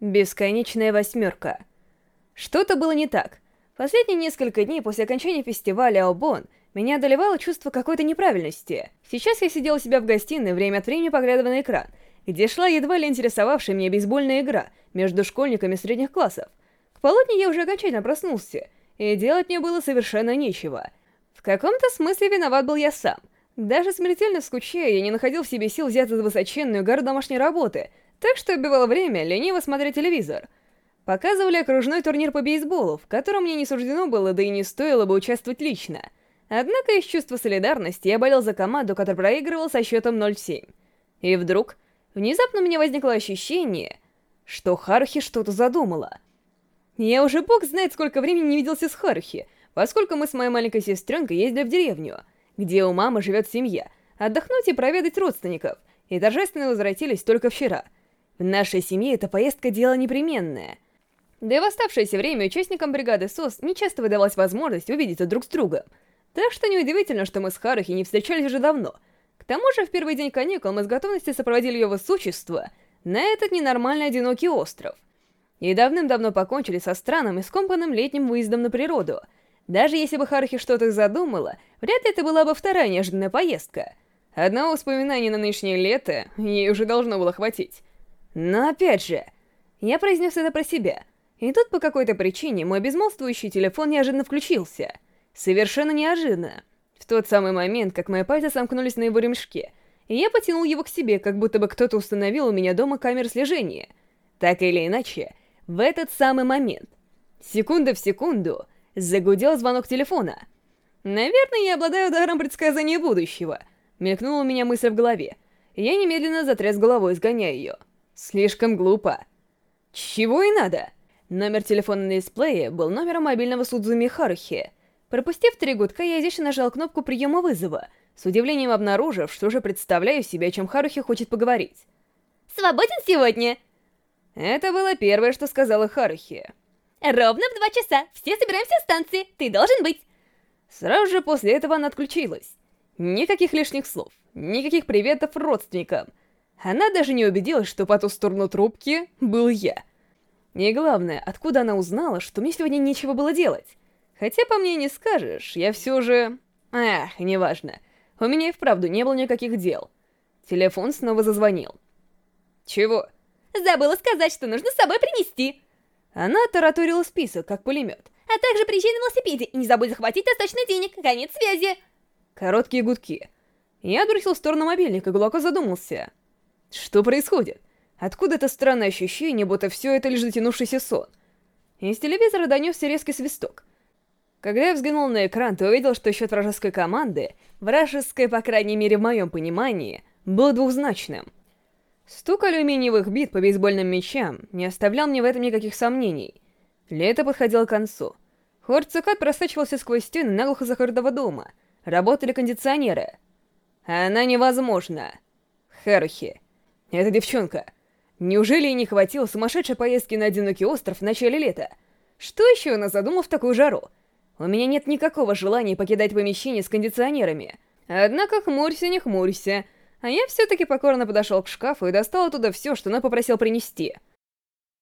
Бесконечная восьмерка. Что-то было не так. Последние несколько дней после окончания фестиваля Обон меня одолевало чувство какой-то неправильности. Сейчас я сидел у себя в гостиной, время от времени поглядывая на экран, где шла едва ли интересовавшая меня бейсбольная игра между школьниками средних классов. К полудню я уже окончательно проснулся, и делать мне было совершенно нечего. В каком-то смысле виноват был я сам. Даже смертельно скучая, я не находил в себе сил взяться за высоченную гору домашней работы — так что убивал время, лениво смотря телевизор. Показывали окружной турнир по бейсболу, в котором мне не суждено было, да и не стоило бы участвовать лично. Однако из чувства солидарности я болел за команду, которая проигрывала со счетом 0-7. И вдруг, внезапно у меня возникло ощущение, что Харухи что-то задумала. Я уже бог знает, сколько времени не виделся с Харухи, поскольку мы с моей маленькой сестренкой ездили в деревню, где у мамы живет семья, отдохнуть и проведать родственников, и торжественно возвратились только вчера — в нашей семье эта поездка дело непременное. Да и в оставшееся время участникам бригады СОС нечасто выдавалась возможность увидеться друг с другом. Так что неудивительно, что мы с Харухи не встречались уже давно. К тому же в первый день каникул мы с готовностью сопроводили ее высочество на этот ненормальный одинокий остров. И давным-давно покончили со странным и скомканным летним выездом на природу. Даже если бы Харухи что-то задумала, вряд ли это была бы вторая неожиданная поездка. Одного воспоминания на нынешнее лето ей уже должно было хватить. Но опять же, я произнес это про себя. И тут по какой-то причине мой безмолвствующий телефон неожиданно включился. Совершенно неожиданно. В тот самый момент, как мои пальцы сомкнулись на его ремешке, и я потянул его к себе, как будто бы кто-то установил у меня дома камеры слежения. Так или иначе, в этот самый момент, секунда в секунду, загудел звонок телефона. Наверное, я обладаю даром предсказания будущего. Мелькнула у меня мысль в голове. Я немедленно затряс головой, сгоняя ее. Слишком глупо. Чего и надо? Номер телефона на дисплее был номером мобильного Судзуми Харухи. Пропустив три гудка, я изящно нажал кнопку приема вызова, с удивлением обнаружив, что уже представляю себе, о чем Харухи хочет поговорить. «Свободен сегодня?» Это было первое, что сказала Харухи. «Ровно в два часа. Все собираемся в станции. Ты должен быть». Сразу же после этого она отключилась. Никаких лишних слов, никаких приветов родственникам, она даже не убедилась, что по ту сторону трубки был я. И главное, откуда она узнала, что мне сегодня нечего было делать? Хотя по мне не скажешь, я все же... Эх, неважно. У меня и вправду не было никаких дел. Телефон снова зазвонил. Чего? Забыла сказать, что нужно с собой принести. Она тараторила список, как пулемет. А также приезжай на велосипеде и не забудь захватить достаточно денег. Конец связи. Короткие гудки. Я отбросил в сторону мобильника, глубоко задумался. Что происходит? Откуда это странное ощущение, будто все это лишь затянувшийся сон? Из телевизора донесся резкий свисток. Когда я взглянул на экран, то увидел, что счет вражеской команды, вражеской, по крайней мере в моем понимании, был двухзначным. Стук алюминиевых бит по бейсбольным мячам не оставлял мне в этом никаких сомнений. Лето подходило к концу. Хор цикад просачивался сквозь стены наглухо закрытого дома. Работали кондиционеры. Она невозможна. Хэрухи. Эта девчонка. Неужели ей не хватило сумасшедшей поездки на одинокий остров в начале лета? Что еще она задумала в такую жару? У меня нет никакого желания покидать помещение с кондиционерами. Однако хмурься, не хмурься. А я все-таки покорно подошел к шкафу и достал оттуда все, что она попросил принести —